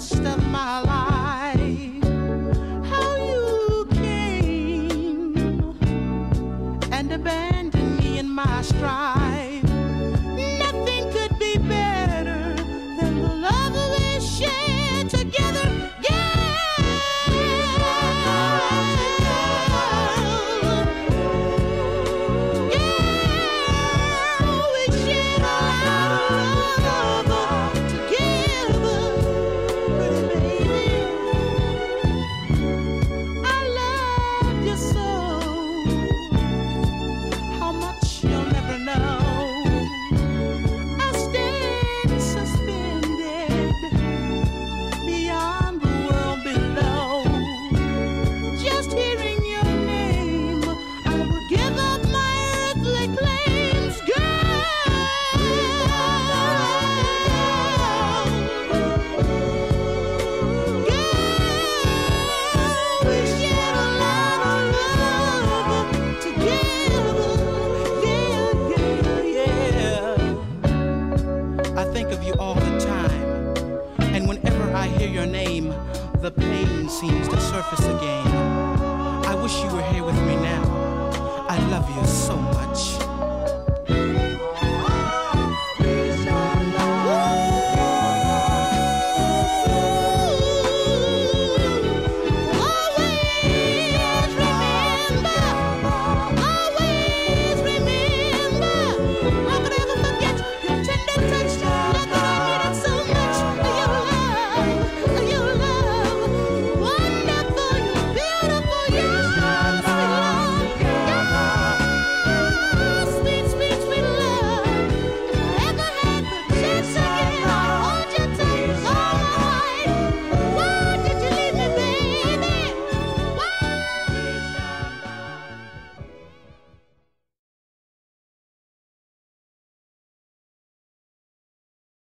rest of my life. How you came and abandoned me in my stride. I hear your name, the pain seems to surface again. I wish you were here with me now. I love you so much.